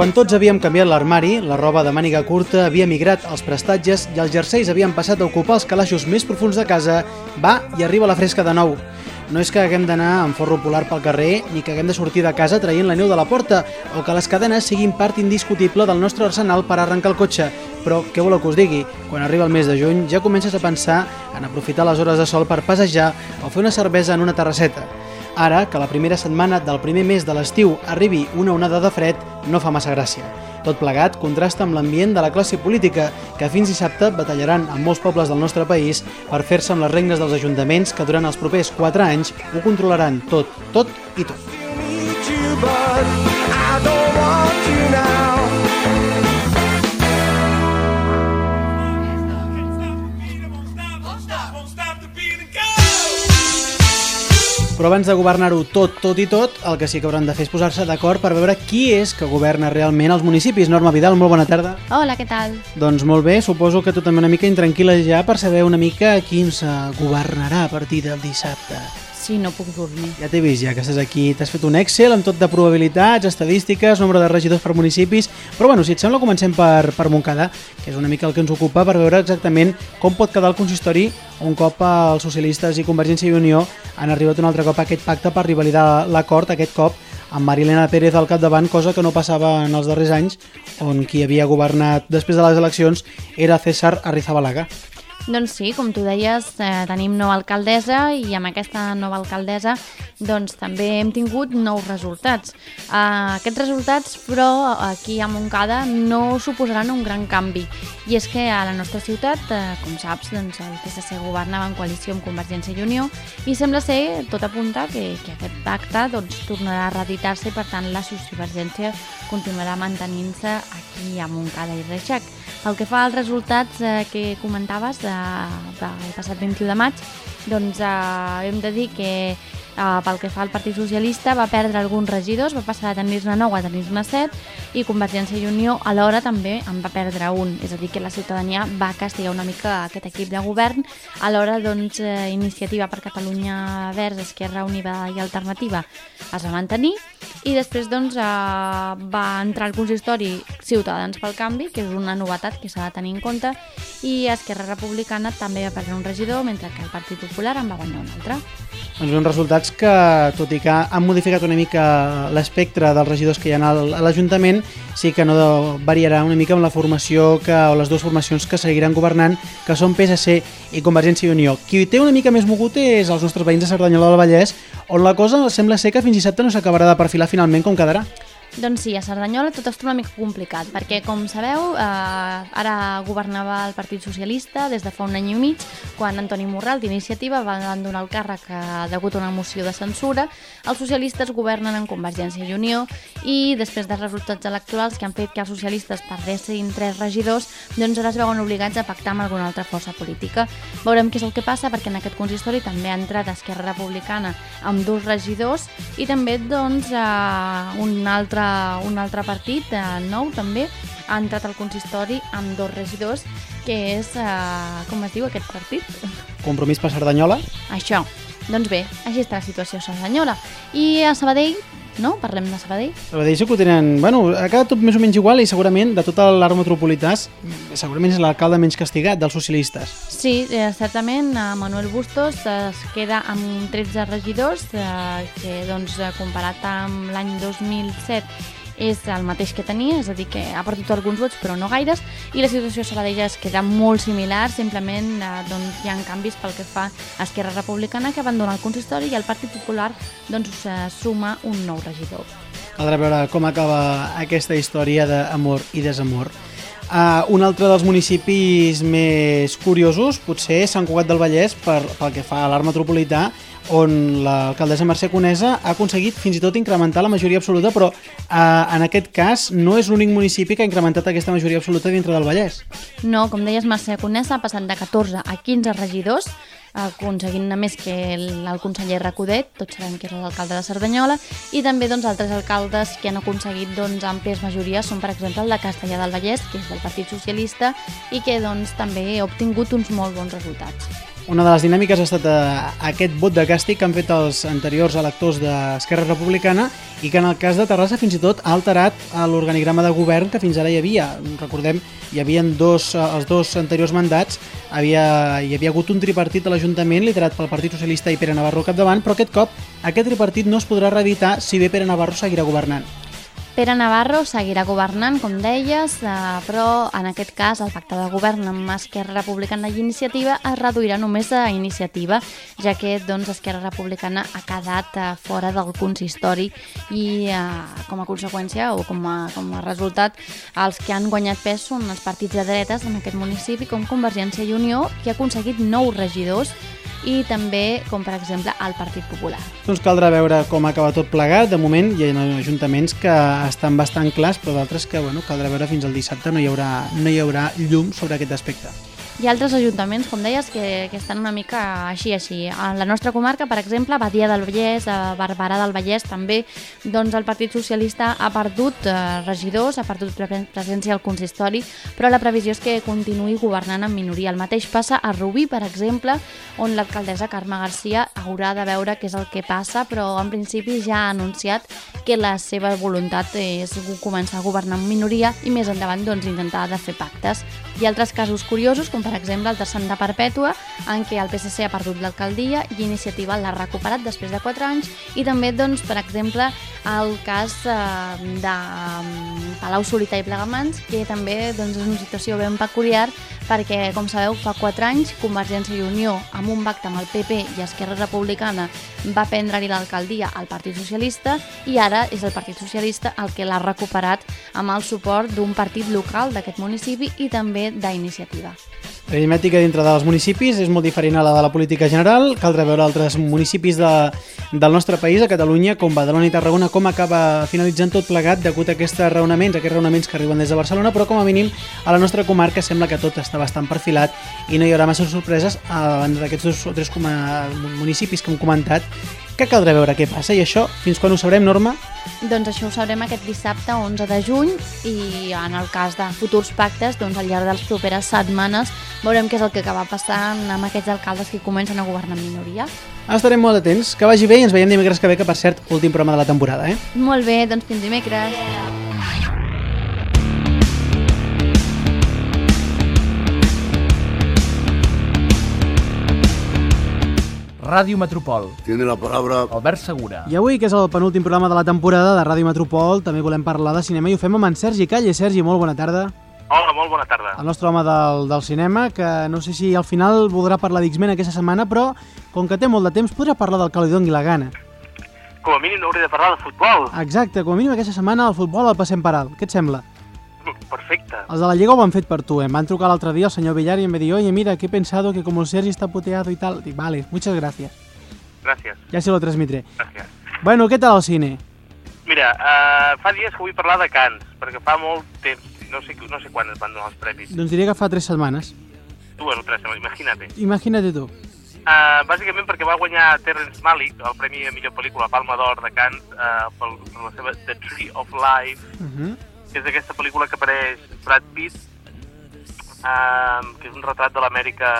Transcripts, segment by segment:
Quan tots havíem canviat l'armari, la roba de màniga curta havia migrat als prestatges i els jerseis havien passat a ocupar els calaixos més profuns de casa, va i arriba la fresca de nou. No és que haguem d'anar amb forro polar pel carrer ni que haguem de sortir de casa traient la neu de la porta o que les cadenes siguin part indiscutible del nostre arsenal per arrencar el cotxe. Però què voleu que us digui? Quan arriba el mes de juny ja comences a pensar en aprofitar les hores de sol per passejar o fer una cervesa en una terrasseta. Ara, que la primera setmana del primer mes de l'estiu arribi una onada de fred, no fa massa gràcia. Tot plegat contrasta amb l'ambient de la classe política, que fins dissabte batallaran en molts pobles del nostre país per fer-se amb les regnes dels ajuntaments que durant els propers 4 anys ho controlaran tot, tot i tot. I don't want you now. Però abans de governar-ho tot, tot i tot, el que sí que hauran de fer és posar-se d'acord per veure qui és que governa realment els municipis. Norma Vidal, molt bona tarda. Hola, què tal? Doncs molt bé, suposo que tu també una mica intranquil·la ja per saber una mica qui ens governarà a partir del dissabte. Sí, no puc dormir. Ja t'he vist, ja que estàs aquí, t'has fet un Excel amb tot de probabilitats, estadístiques, nombre de regidors per municipis, però bueno, si et sembla comencem per, per Montcada, que és una mica el que ens ocupa per veure exactament com pot quedar el consistori un cop els socialistes i Convergència i Unió han arribat un altre cop a aquest pacte per revalidar l'acord, aquest cop amb Marilena Pérez al capdavant, cosa que no passava en els darrers anys, on qui havia governat després de les eleccions era César Arrizabalaga. Doncs sí, com tu deies, eh, tenim nova alcaldessa i amb aquesta nova alcaldessa doncs també hem tingut nous resultats. Eh, aquests resultats, però, aquí a Montcada no suposaran un gran canvi. I és que a la nostra ciutat, eh, com saps, doncs el PSC governava en coalició amb Convergència i Unió i sembla ser, tot apunta, que, que aquest pacte doncs, tornarà a reeditar-se i per tant la sociovergència continuarà mantenint-se aquí a Montcada i Reixac. Pel que fa als resultats eh, que comentaves de, del passat 21 de maig, doncs eh, hem de dir que eh, pel que fa al Partit Socialista va perdre alguns regidors, va passar de tenir-ne 9 a tenir-ne 7 i Convergència i Unió alhora també en va perdre un, és a dir que la ciutadania va castigar una mica aquest equip de govern, alhora doncs eh, Iniciativa per Catalunya Verds, Esquerra Unida i Alternativa es va mantenir i després doncs, eh, va entrar al consistori Ciutadans pel Canvi, que és una novetat que s'ha de tenir en compte, i Esquerra Republicana també va perdre un regidor, mentre que el Partit Popular en va guanyar un altre. Doncs uns resultats que, tot i que han modificat una mica l'espectre dels regidors que hi ha a l'Ajuntament, sí que no variarà una mica amb la formació que, o les dues formacions que seguiran governant, que són PSC i Convergència i Unió. Qui té una mica més mogut és els nostres veïns de Cerdanyola del Vallès, on la cosa sembla ser que fins dissabte no s'acabarà de perfilar finalment com quedarà. Doncs sí, a Cerdanyola tot està una mica complicat, perquè, com sabeu, eh, ara governava el Partit Socialista des de fa un any i mig, quan Antoni Morral, d'Iniciativa, va abandonar el càrrec eh, degut a una moció de censura. Els socialistes governen en Convergència i Unió i després dels resultats electorals que han fet que els socialistes perdessin tres regidors, doncs ara es veuen obligats a pactar amb alguna altra força política. Veurem què és el que passa, perquè en aquest consistori també ha entrat Esquerra Republicana amb dos regidors i també doncs, eh, un altre un altre partit, eh, nou també, ha entrat al consistori amb dos regidors, que és, eh, com es diu aquest partit? Compromís per Cerdanyola? Això. Doncs bé, així està la situació a Cerdanyola. I a Sabadell, no? Parlem de Sabadell. Sabadell sí que ho tenen... Bueno, ha quedat tot més o menys igual i segurament de tot l'arc metropolità segurament és l'alcalde menys castigat dels socialistes. Sí, eh, certament, eh, Manuel Bustos eh, es queda amb 13 regidors, eh, que doncs, eh, comparat amb l'any 2007 és el mateix que tenia, és a dir, que ha perdut alguns vots però no gaires, i la situació a Sabadell es queda molt similar, simplement eh, doncs, hi ha canvis pel que fa a Esquerra Republicana que abandona el consistori i el Partit Popular doncs, eh, suma un nou regidor. Caldrà veure com acaba aquesta història d'amor i desamor. Uh, un altre dels municipis més curiosos potser és Sant Cugat del Vallès per, pel que fa a l'art metropolità on l'alcaldessa Mercè Conesa ha aconseguit fins i tot incrementar la majoria absoluta però uh, en aquest cas no és l'únic municipi que ha incrementat aquesta majoria absoluta dintre del Vallès. No, com deies, Mercè Conesa ha passat de 14 a 15 regidors, aconseguint-ne més que el, el conseller Recodet, tots sabem que és l'alcalde de Cerdanyola, i també doncs, altres alcaldes que han aconseguit doncs, àmplies majories són, per exemple, el de Castellà del Vallès, que és del Partit Socialista, i que doncs, també ha obtingut uns molt bons resultats. Una de les dinàmiques ha estat eh, aquest vot de càstig que han fet els anteriors electors d'Esquerra Republicana i que en el cas de Terrassa fins i tot ha alterat eh, l'organigrama de govern que fins ara hi havia. Recordem, hi havia dos, eh, els dos anteriors mandats, havia, hi havia hagut un tripartit a l'Ajuntament liderat pel Partit Socialista i Pere Navarro capdavant, però aquest cop aquest tripartit no es podrà reeditar si bé Pere Navarro seguirà governant. Pere Navarro seguirà governant, com deies, eh, però en aquest cas el pacte de govern amb Esquerra Republicana i Iniciativa es reduirà només a Iniciativa, ja que doncs, Esquerra Republicana ha quedat eh, fora del consistori i eh, com a conseqüència o com a, com a resultat els que han guanyat pes són els partits de dretes en aquest municipi com Convergència i Unió, que ha aconseguit nous regidors i també, com per exemple, el Partit Popular. Doncs caldrà veure com acaba tot plegat. De moment hi ha ajuntaments que estan bastant clars, però d'altres que bueno, caldrà veure fins al dissabte, no hi, haurà, no hi haurà llum sobre aquest aspecte. Hi ha altres ajuntaments, com deies, que, que estan una mica així, així. A la nostra comarca, per exemple, Badia del Vallès, a Barberà del Vallès, també, doncs el Partit Socialista ha perdut eh, regidors, ha perdut pre presència al consistori, però la previsió és que continuï governant en minoria. El mateix passa a Rubí, per exemple, on l'alcaldessa Carme Garcia haurà de veure què és el que passa, però en principi ja ha anunciat que la seva voluntat és començar a governar en minoria i més endavant doncs, intentar de fer pactes. Hi ha altres casos curiosos, com per exemple el de Santa Perpètua, en què el PSC ha perdut l'alcaldia i Iniciativa l'ha recuperat després de 4 anys, i també, doncs, per exemple, el cas eh, de mm, Palau Solità i Plegamans, que també doncs, és una situació ben peculiar, perquè, com sabeu, fa 4 anys Convergència i Unió, amb un pacte amb el PP i Esquerra Republicana, va prendre-hi l'alcaldia al Partit Socialista i ara és el Partit Socialista el que l'ha recuperat amb el suport d'un partit local d'aquest municipi i també d'Iniciativa. L'aritmètica dintre dels municipis és molt diferent a la de la política general. Caldrà veure altres municipis de, del nostre país, a Catalunya, com Badalona i Tarragona, com acaba finalitzant tot plegat degut a aquests raonaments, aquests raonaments que arriben des de Barcelona, però com a mínim a la nostra comarca sembla que tot està bastant perfilat i no hi haurà massa sorpreses a banda d'aquests dos o tres municipis que hem comentat que caldrà veure què passa i això fins quan ho sabrem, Norma? Doncs això ho sabrem aquest dissabte 11 de juny i en el cas de futurs pactes, doncs al llarg de les properes setmanes veurem què és el que acaba passant amb aquests alcaldes que comencen a governar en minoria. Estarem molt atents, que vagi bé i ens veiem dimecres que ve, que per cert, últim programa de la temporada, eh? Molt bé, doncs fins dimecres. Ràdio Metropol. Tiene la palabra Albert Segura. I avui, que és el penúltim programa de la temporada de Ràdio Metropol, també volem parlar de cinema i ho fem amb en Sergi Calle. Sergi, molt bona tarda. Hola, molt bona tarda. El nostre home del, del cinema, que no sé si al final voldrà parlar d'X-Men aquesta setmana, però com que té molt de temps, podrà parlar del que li doni la gana. Com a mínim no hauria de parlar de futbol. Exacte, com a mínim aquesta setmana el futbol el passem per alt. Què et sembla? Perfecte. Els de la Lliga ho han fet per tu, eh? Em van trucar l'altre dia el senyor Villar i em va dir oye, mira, que he pensado que como el Sergi está puteado y tal. Dic, vale, muchas gracias. Gràcies, Ya se lo transmitiré. gràcies. Bueno, què tal el cine? Mira, uh, fa dies que vull parlar de Cans, perquè fa molt temps, no sé, no sé quan es van donar els premis. Doncs diria que fa tres setmanes. Dues o tres, imagina't. Imagina't tu. Uh, bàsicament perquè va guanyar Terrence Malick el Premi a millor pel·lícula Palma d'Or de Cannes uh, per, per la seva The Tree of Life, Uh -huh. Que és aquesta pel·lícula que apareix Brad Pitt, uh, que és un retrat de l'Amèrica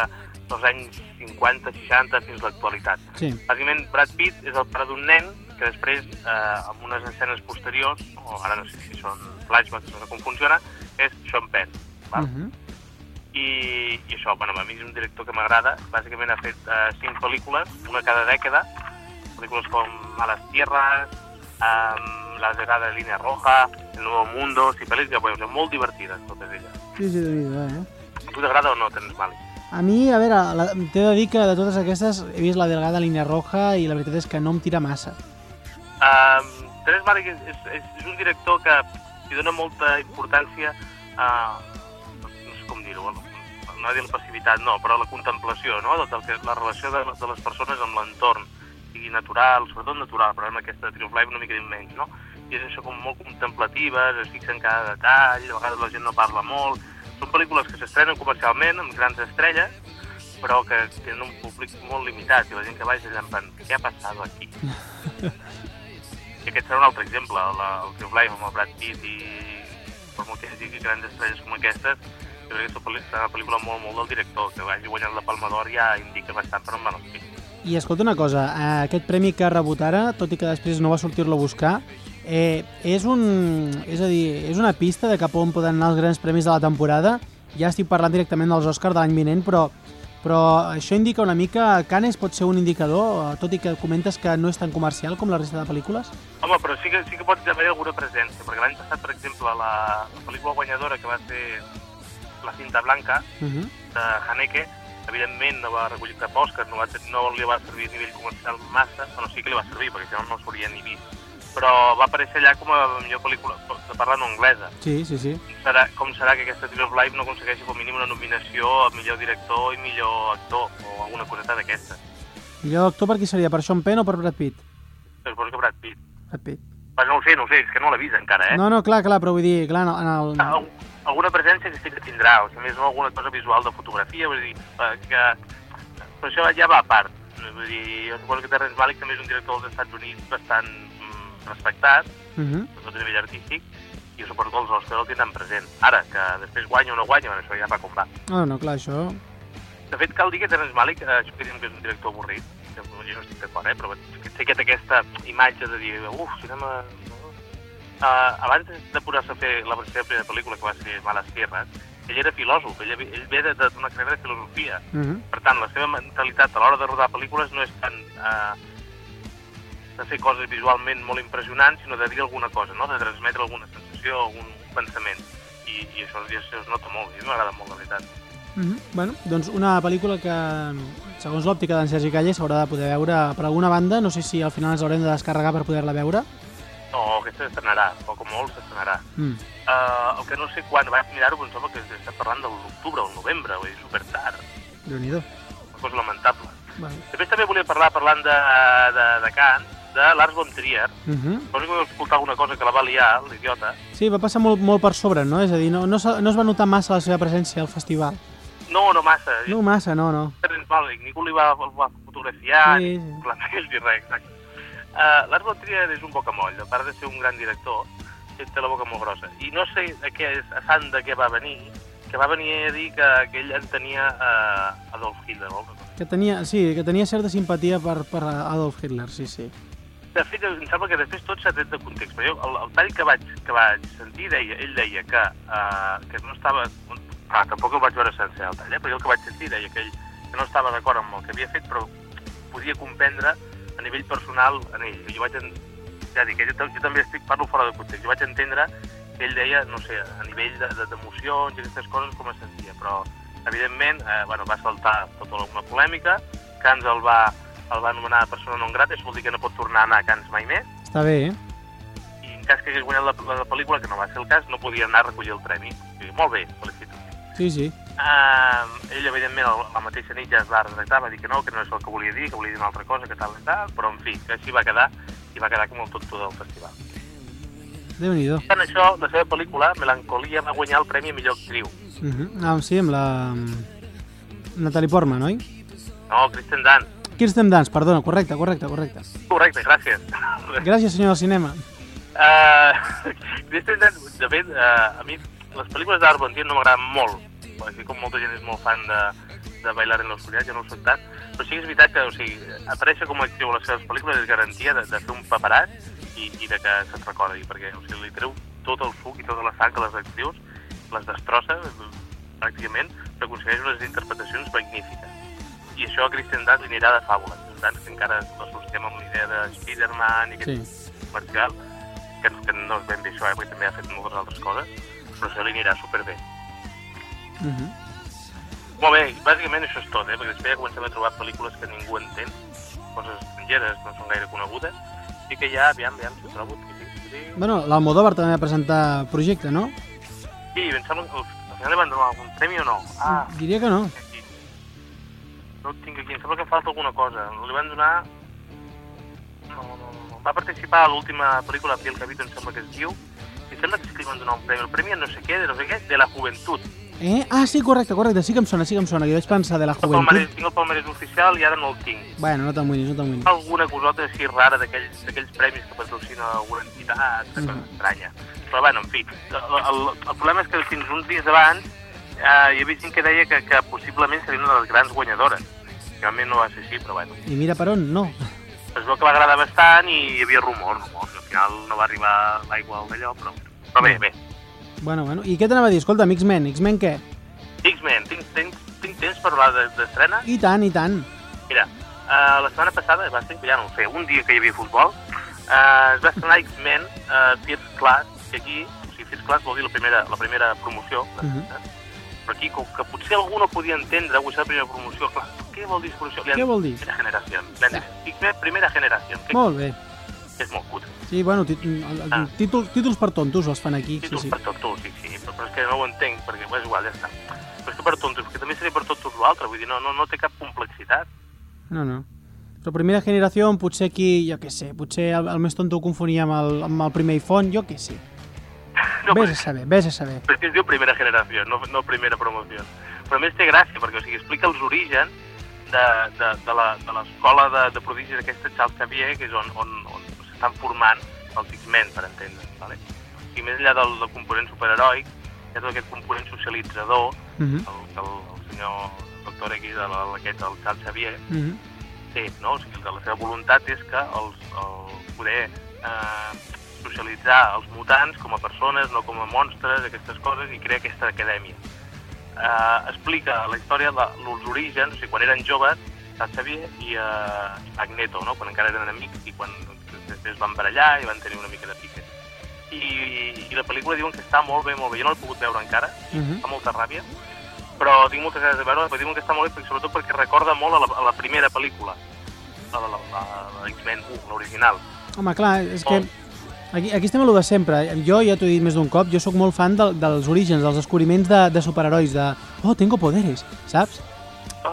dels anys 50-60 fins a l'actualitat. Sí. Bàsicament, Brad Pitt és el pare d'un nen que després, eh, amb unes escenes posteriors, o ara no sé si són flashbacks, no sé com funciona, és Sean Penn. Uh Val? -huh. I, I això, bueno, a mi és un director que m'agrada. Bàsicament ha fet eh, cinc pel·lícules, una cada dècada, pel·lícules com Malas Tierras, um, La llegada de Línea Roja, El Nuevo Mundo, sí, pel·lis que bueno, molt divertides, totes elles. Sí, sí, sí, eh? A tu t'agrada o no, tens mal? A mi, a veure, t'he de dir que de totes aquestes he vist la delgada línia roja i la veritat és que no em tira massa. Um, Terence Malick és, és, és, és un director que li dona molta importància a, no sé com dir-ho, no dir la passivitat, no, però a la contemplació, no?, del, del que és la relació de, de les persones amb l'entorn, sigui natural, sobretot natural, però amb aquesta Tree of Life una mica menys, no? I és això com molt contemplatives, es fixa en cada detall, a vegades la gent no parla molt, són pel·lícules que s'estrenen comercialment, amb grans estrelles, però que tenen un públic molt limitat, i la gent que va és allà en plan, què ha passat aquí? I aquest serà un altre exemple, la, el True Life amb el Brad Pitt i per molt que hi hagi grans estrelles com aquestes, Jo crec que és una pel·lícula molt, molt del director, que hagi guanyat la Palma d'Or ja indica bastant per on van els. I escolta una cosa, eh, aquest premi que ha rebut ara, tot i que després no va sortir-lo a buscar, eh, és, un, és a dir, és una pista de cap on poden anar els grans premis de la temporada. Ja estic parlant directament dels Oscars de l'any vinent, però, però això indica una mica... Canes pot ser un indicador, eh, tot i que comentes que no és tan comercial com la resta de pel·lícules? Home, però sí que, sí que pot haver alguna presència, perquè l'any passat, per exemple, la, la pel·lícula guanyadora que va ser La cinta blanca, Uh -huh. de Haneke, evidentment no va recollir cap Òscar, no, va, no li va servir a nivell comercial massa, bueno, sí que li va servir, perquè si no no s'hauria ni vist, però va aparèixer allà com a millor pel·lícula de parla no anglesa. Sí, sí, sí. Serà, com serà que aquesta Tree of Life no aconsegueixi com a mínim una nominació a millor director i millor actor, o alguna coseta d'aquesta. Millor actor per qui seria? Per Sean Penn o per Brad Pitt? Suposo que Brad Pitt. Brad Pitt. Però no ho sé, no ho sé, és que no l'he vist encara, eh? No, no, clar, clar, però vull dir, clar, en el... En el... Al- alguna presència que sí que tindrà, o sigui, més no alguna cosa visual de fotografia, vull dir, eh, que... Però això ja va a part. Vull dir, jo suposo que Terrence Malick també és un director dels Estats Units bastant respectat, Uh -huh. a nivell artístic, i jo suposo que els Oscars el tindran present. Ara, que després guanya o no guanya, bueno, això ja va com va. No, no, clar, això... De fet, cal dir que Terrence Malick, eh, això que diem que és un director avorrit, que jo no estic d'acord, eh, però sé que té aquesta imatge de dir, uf, cinema... Uh, abans de posar-se a fer la seva primera pel·lícula, que va ser Males Tierras, ell era filòsof, ell, ell ve de- d'una carrera de filosofia. Uh -huh. Per tant, la seva mentalitat a l'hora de rodar pel·lícules no és tant eh, de fer coses visualment molt impressionants, sinó de dir alguna cosa, no? de transmetre alguna sensació, algun pensament. I, i això, i això es nota molt, i m'agrada molt, la veritat. Uh -huh. Bueno, doncs una pel·lícula que, segons l'òptica d'en Sergi Calle, s'haurà de poder veure per alguna banda. No sé si al final ens haurem de descarregar per poder-la veure. No, aquesta s'estrenarà, poc o molt s'estrenarà. Mm. Uh, el que no sé quan vaig mirar-ho, però em sembla que estem parlant de l'octubre o el novembre, vull dir, super tard, Déu-n'hi-do. una cosa lamentable. Bueno. Després també volia parlar, parlant de, de, de Kant, de Lars von Trier. Uh -huh. Suposo que vau escoltar alguna cosa que la va liar, l'idiota. Sí, va passar molt, molt per sobre, no? És a dir, no, no, no es va notar massa la seva presència al festival. No, no massa. No massa, no, no. Ningú li va, va fotografiar, Sí, sí, ni ni res, exacte. Uh, Lars von Trier és un bocamoll, a part de ser un gran director, té la boca molt grossa. I no sé a què és, a sant de què va venir, que va venir a dir que, que ell entenia uh, Adolf Hitler. o alguna cosa. Que tenia, sí, que tenia certa simpatia per, per Adolf Hitler, sí, sí. De fet, em sembla que després tot s'ha tret de context, però jo, el, el tall que vaig, que vaig sentir, deia, ell deia que, uh, que no estava... Ah, tampoc el vaig veure sencer el tall, eh? però jo el que vaig sentir deia que ell que no estava d'acord amb el que havia fet, però podia comprendre a nivell personal en ell. Jo vaig, en... ja dic, jo, jo també estic, parlo fora de context, jo vaig entendre que ell deia, no sé, a nivell de- de- d'emocions i aquestes coses com es sentia, però evidentment eh, bueno, va saltar tota una polèmica, Cans el va, el va anomenar persona non grata, això vol dir que no pot tornar a anar a Cans mai més, Està bé, eh? i en cas que hagués guanyat la, la pel·lícula, que no va ser el cas, no podia anar a recollir el premi. O sigui, molt bé, felicito. Sí, sí. Uh, ell, evidentment, el, la mateixa nit ja es va retractar, va dir que no, que no és el que volia dir, que volia dir una altra cosa, que tal i tal, però, en fi, que així va quedar, i va quedar com el tonto del festival. Déu-n'hi-do. Per això, la seva pel·lícula, Melancolia, va guanyar el Premi a millor actriu. Uh -huh. ah, sí, amb la... Natalie Portman, oi? No, Kristen Dunst. Kirsten Dunst, perdona, correcte, correcte, correcte. Correcte, gràcies. Gràcies, senyor del cinema. Uh, Kristen Dunst, de fet, uh, a mi les pel·lícules d'Art Bontier no m'agraden molt, així com molta gent és molt fan de, de Bailar en l'Oscuritat, jo no ho soc tant, però sí que és veritat que o sigui, aparèixer com a actriu a les seves pel·lícules és garantia de, de fer un paperat i, i de que se't recordi, perquè o sigui, li treu tot el suc i tota la sang a les actrius, les destrossa pràcticament, però aconsegueix unes interpretacions magnífiques. I això a Kristen Dunst li anirà de fàbula. Kristen Dunst, que encara l'associem amb la idea de Spider-Man i aquest Sí. comercial, que, que no és ben bé això, eh, perquè també ha fet moltes altres coses, però això li anirà superbé. Uh -huh. Molt bé, bàsicament això és tot, eh? perquè després ja comencem a trobar pel·lícules que ningú entén, coses estrangeres, no són gaire conegudes, i que ja, aviam, aviam, si ho trobo... Sí, sí, sí. Bueno, l'Almodóvar també va presentar projecte, no? sí em sembla que al al final li van donar algun premi o no? Ah, Diria que no. aquí. No tinc aquí, em sembla que em falta alguna cosa. Li van donar... No, no, no. Va participar a l'última pel·lícula, Piel Cabito, em sembla que es diu, i em sembla que sí que li van donar un premi. El premi no sé què, de no sé què, de la joventut. Eh? Ah, sí, correcte, correcte, sí que em sona, sí que em sona, que vaig pensar de la El palmarès, joventut. tinc el palmarès oficial i ara no el tinc. Bueno, no t'amoïnis, no t'amoïnis. Alguna cosota així rara d'aquells premis que patrocina alguna entitat, una cosa Mhm. estranya. Però bueno, en fi, el, el, el problema és que fins uns dies abans uh, hi havia gent que deia que, que possiblement seria una de les grans guanyadores. Realment no va ser així, però bueno. I mira per on, no. Es veu que va agradar bastant i hi havia rumors, rumors. Al final no va arribar l'aigua al d'allò, però, però bé, bé. Bueno, bueno. I què t'anava a dir? Escolta, X-Men, X-Men què? X-Men, tinc, tinc, tinc temps per parlar de- d'estrena? I tant, i tant. Mira, uh, la setmana passada, va ser, ja no ho sé, un dia que hi havia futbol, uh, es va estrenar X-Men uh, First Class, que aquí, o sigui, First Class vol dir la primera, la primera promoció, uh Mhm. Però aquí, com que potser algú no podia entendre, ser la primera promoció, clar, què vol dir promoció? Què vol dir? Primera generació. Dit X-Men Primera Generació, Molt bé. és molt cutre. Sí, bueno, el- Ah. títols, títols per tontos els fan aquí. Sí, Títols sí. per tontos, sí, sí, però, però és que no ho entenc, perquè és igual, ja està. Però és que per tontos, que també seria per tontos l'altre, vull dir, no, no, no té cap complexitat. No, no. Però primera generació, potser aquí, jo què sé, potser el, el més tonto ho confonia amb el, amb el primer iPhone, jo què sé. No, Vés a saber, vés a saber. Però és que es diu primera generació, no, no primera promoció. Però a més té gràcia, perquè o sigui, explica els orígens de, de, de la- de l'escola de, de prodigis aquesta Charles Xavier, que és on, on, on s'estan formant els X-Men, per entendre'ns. Vale? I més enllà del, del component superheroic, hi ha tot aquest component socialitzador, Uh -huh. el, el, el senyor doctor aquí, de la, aquest, el Charles Xavier, Uh -huh. té, no? O sigui, que la seva voluntat és que els, el poder eh, socialitzar els mutants com a persones, no com a monstres, aquestes coses, i crea aquesta acadèmia. Eh, explica la història, la, els orígens, o sigui, quan eren joves, Sant Xavier i, eh, Magneto, no? quan encara eren amics i quan després van barallar i van tenir una mica de pique. I, I la pel·lícula diuen que està molt bé, molt bé. Jo no l'he pogut veure encara, Uh -huh. fa molta ràbia, però tinc moltes ganes de veure-la, perquè diuen que està molt bé, perquè, sobretot perquè recorda molt a la, a la primera pel·lícula, la, la, la, la, la X-Men 1, l'original. Home, clar, és que aquí, aquí estem a lo de sempre. Jo ja t'ho he dit més d'un cop, jo sóc molt fan de, dels orígens, dels descobriments de, de superherois, de oh, tengo poderes, saps?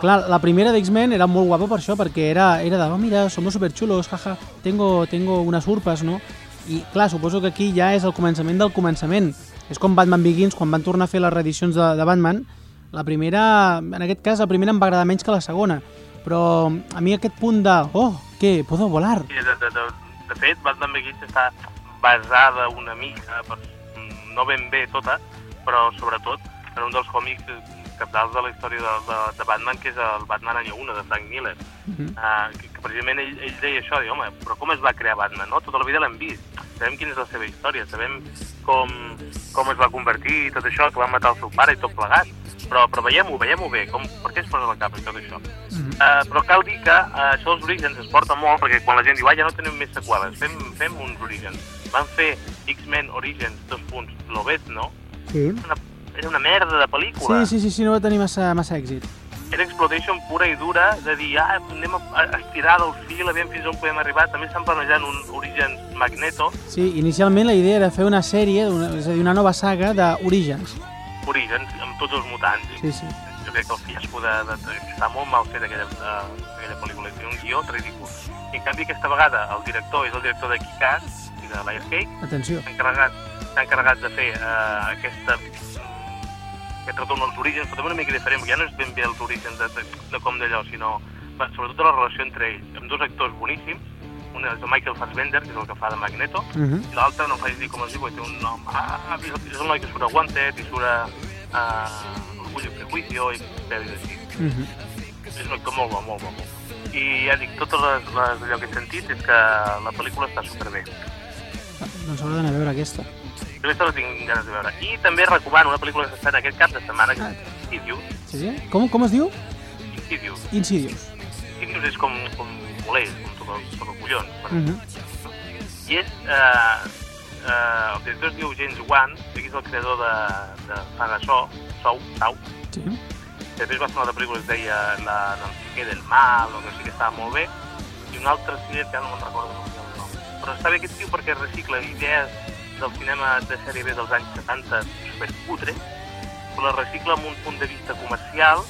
Clar, la primera d'X-Men era molt guapa per això, perquè era, era de, oh, mira, somos superchulos, jaja, tengo, tengo unes urpes, no? I, clar, suposo que aquí ja és el començament del començament. És com Batman Begins, quan van tornar a fer les reedicions de, de Batman, la primera, en aquest cas, la primera em va agradar menys que la segona. Però a mi aquest punt de, oh, què, puedo volar? I de, de, de, de fet, Batman Begins està basada una mica, per, no ben bé tota, però sobretot en un dels còmics capdals de la història de, de, de Batman, que és el Batman any 1, de Frank Miller. Mhm. Uh, que, que precisament ell, ell deia això, diu, home, però com es va crear Batman, no? Tota la vida l'hem vist, sabem quina és la seva història, sabem com, com es va convertir i tot això, que va matar el seu pare i tot plegat, però, però veiem-ho, veiem-ho bé, com, per què es posa la capa i tot això. Mhm. Uh, però cal dir que uh, això dels orígens es porta molt, perquè quan la gent diu, ah, ja no tenim més seqüeles, fem, fem uns orígens. Van fer X-Men Origins, dos punts, Lobezno, Sí. una, era una merda de pel·lícula. Sí, sí, sí, sí, no va tenir massa, massa èxit. Era exploitation pura i dura de dir, ah, anem a, estirar del fil, aviam fins on podem arribar. També estan planejant un Origins Magneto, Sí, inicialment la idea era fer una sèrie, una, és a dir, una nova saga d'Orígens. Origins, amb tots els mutants. Sí, sí. Jo crec que el fiasco de, de, de, està molt mal fet aquella, de, aquella pel·lícula, té un guió ridícul. I en canvi aquesta vegada el director és el director de Kick-Ass i de Lionsgate, Atenció. s'ha encarregat, encarregat de fer eh, aquesta aquest retorn als orígens, però també una mica diferent, perquè ja no és ben bé els orígens de, de, de com d'allò, sinó va, sobretot la relació entre ells, amb dos actors boníssims, un és el Michael Fassbender, que és el que fa de Magneto, Uh -huh. i l'altre no faig dir com es diu, té un nom, ah, és, el noi que surt a Wanted i surt a uh, Orgullo i Prejuicio i pel·lis així. Uh -huh. És un actor molt bo, molt bo, molt bo. I ja dic, totes les, les allò que he sentit és que la pel·lícula està superbé. Doncs haurà d'anar a veure aquesta. Jo aquesta la tinc ganes de veure. I també recomano una pel·lícula que s'està aquest cap de setmana, que Ah. és Insidious. Sí, sí? Com, com es diu? Insidious. Insidious. Insidious és com, com voler, com tot el, tot el collons. Uh -huh. I és... Eh, eh, el director es diu James Wan, que és el creador de, de Saga So, Sou, Sau. Sí. Després va fer una altra pel·lícula que es deia La Nancy del Mal, o que sí que estava molt bé, i un altre thriller que ara no me'n recordo Però està bé aquest tio perquè recicla idees del cinema de sèrie B dels anys 70 supercutre, però la recicla amb un punt de vista comercial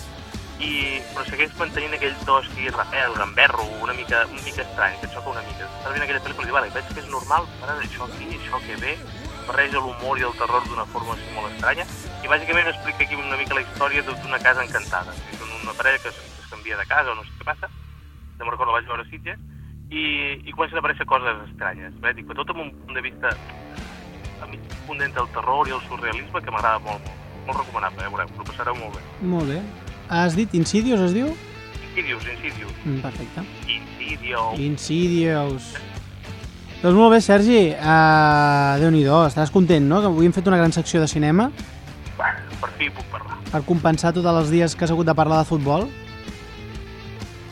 i, però segueix mantenint aquell to així rapel, gamberro, una mica, una mica estrany, que et xoca una mica. Estàs veient aquella pel·lícula i vale, veig que és normal, ara això aquí, això que ve, barreja l'humor i el terror d'una forma així molt estranya, i bàsicament explica aquí una mica la història d'una casa encantada. Són una parella que es, que es canvia de casa o no sé què passa, no me'n recordo, vaig veure Sitges, i, i comencen a aparèixer coses estranyes. Bé, dic, tot amb un punt de vista, amb un punt entre el terror i el surrealisme que m'agrada molt, molt. molt recomanable, ja veureu, ho passareu molt bé. Molt bé. Has dit Insidious, es diu? Insidious, Insidious, Mm, perfecte. Insidious. Insidious. Doncs molt bé, Sergi. Uh, Déu-n'hi-do, estaràs content, no? Que avui hem fet una gran secció de cinema Bueno, per fi puc parlar. per compensar tots els dies que has hagut de parlar de futbol.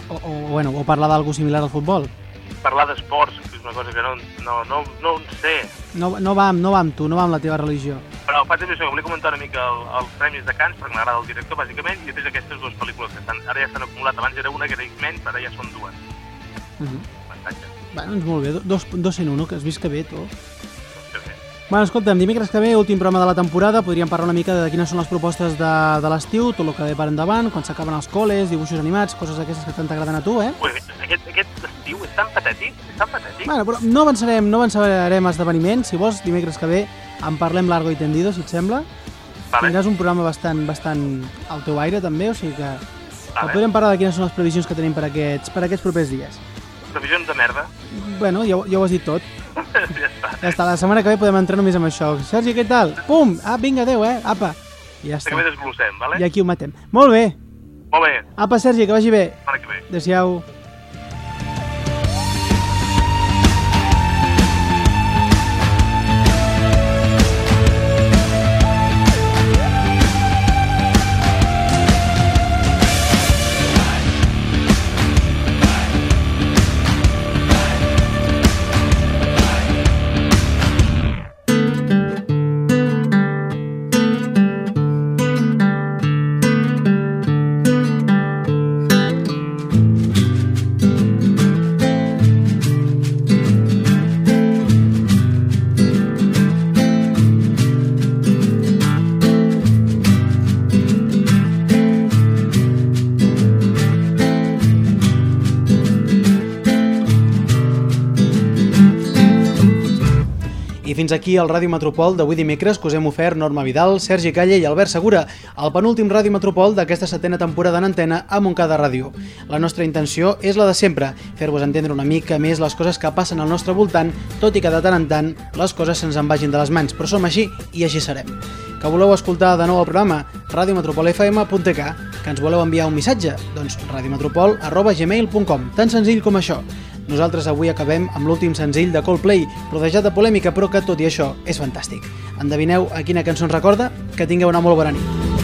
O, o, bueno, o parlar d'algú similar al futbol. Parlar d'esports, que és una cosa que no, no, no, no en sé, No, no, va amb, no va amb tu, no va amb la teva religió. però faig que volia comentar una mica el, els premis de Cannes, perquè m'agrada el director, bàsicament, i després aquestes dues pel·lícules que estan, ara ja s'han acumulat. Abans era una que era X-Men, però ara ja són dues. Uh -huh. Avantatge. Bueno, doncs molt bé, do- dos, dos en uno, que has vist que bé, tu. Bueno, escolta'm, dimecres que ve, últim programa de la temporada, podríem parlar una mica de quines són les propostes de, de l'estiu, tot el que ve per endavant, quan s'acaben els col·les, dibuixos animats, coses d'aquestes que tant t'agraden a tu, eh? Aquest, aquest tan patètic, és tan patètic. Bueno, però no avançarem, no avançarem esdeveniments. Si vols, dimecres que ve en parlem largo i tendido, si et sembla. vale, Tindràs un programa bastant, bastant al teu aire, també, o sigui que, que vale. podrem parlar de quines són les previsions que tenim per aquests, per aquests propers dies. Previsions de merda. Bueno, ja, ja ho has dit tot. ja està. Ja està, la setmana que ve podem entrar només amb això. Sergi, què tal? Pum! Ah, vinga, adeu, eh? Apa! I ja Que està. bé desglossem, vale? I aquí ho matem. Molt bé! Molt bé, Apa, Sergi, que vagi bé. setmana que ve. Adéu-siau. Fins aquí el Ràdio Metropol d'avui dimecres que us hem ofert Norma Vidal, Sergi Calle i Albert Segura, el penúltim Ràdio Metropol d'aquesta setena temporada en antena a Montcada Ràdio. La nostra intenció és la de sempre, fer-vos entendre una mica més les coses que passen al nostre voltant, tot i que de tant en tant les coses se'ns en vagin de les mans, però som així i així serem. Que voleu escoltar de nou el programa? radiometropolfm.tk Que ens voleu enviar un missatge? Doncs radiometropol.gmail.com Tan senzill com això. Nosaltres avui acabem amb l'últim senzill de Coldplay, rodejat de polèmica, però que tot i això és fantàstic. Endevineu a quina cançó ens recorda? Que tingueu una molt bona nit.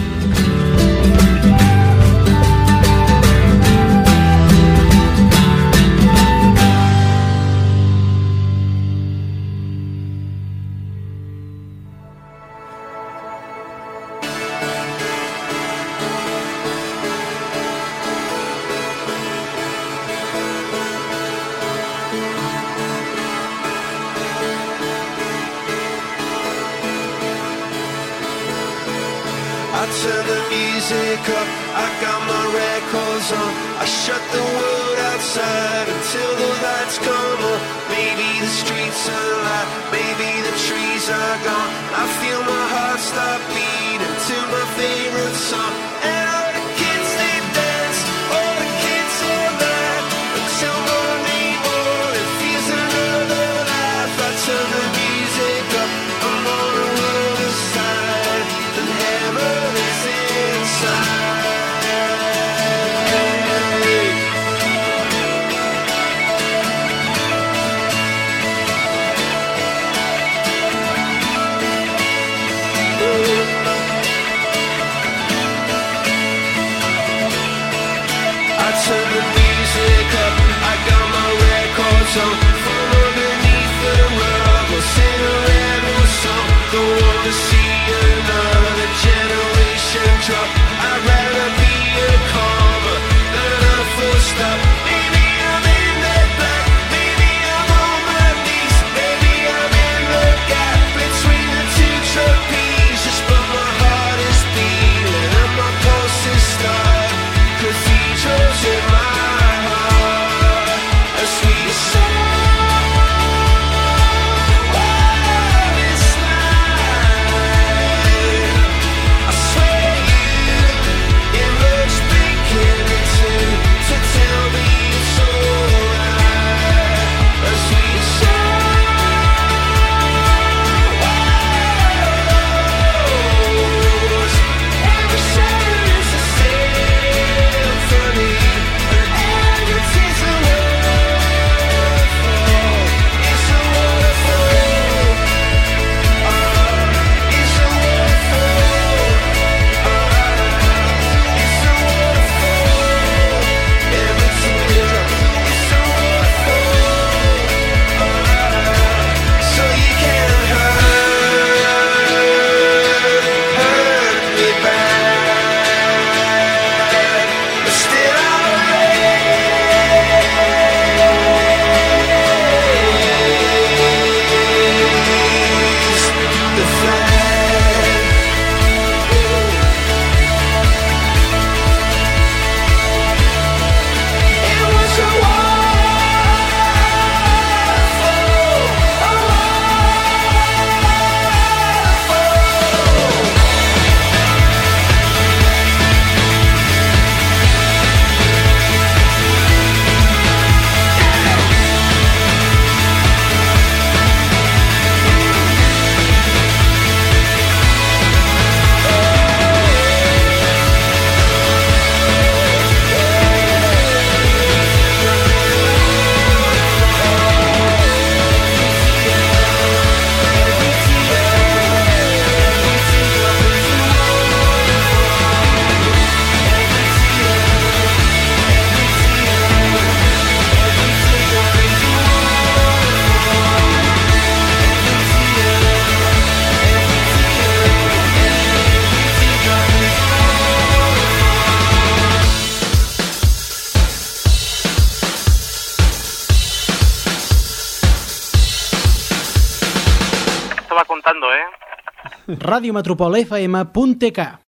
radiometropolfm.tk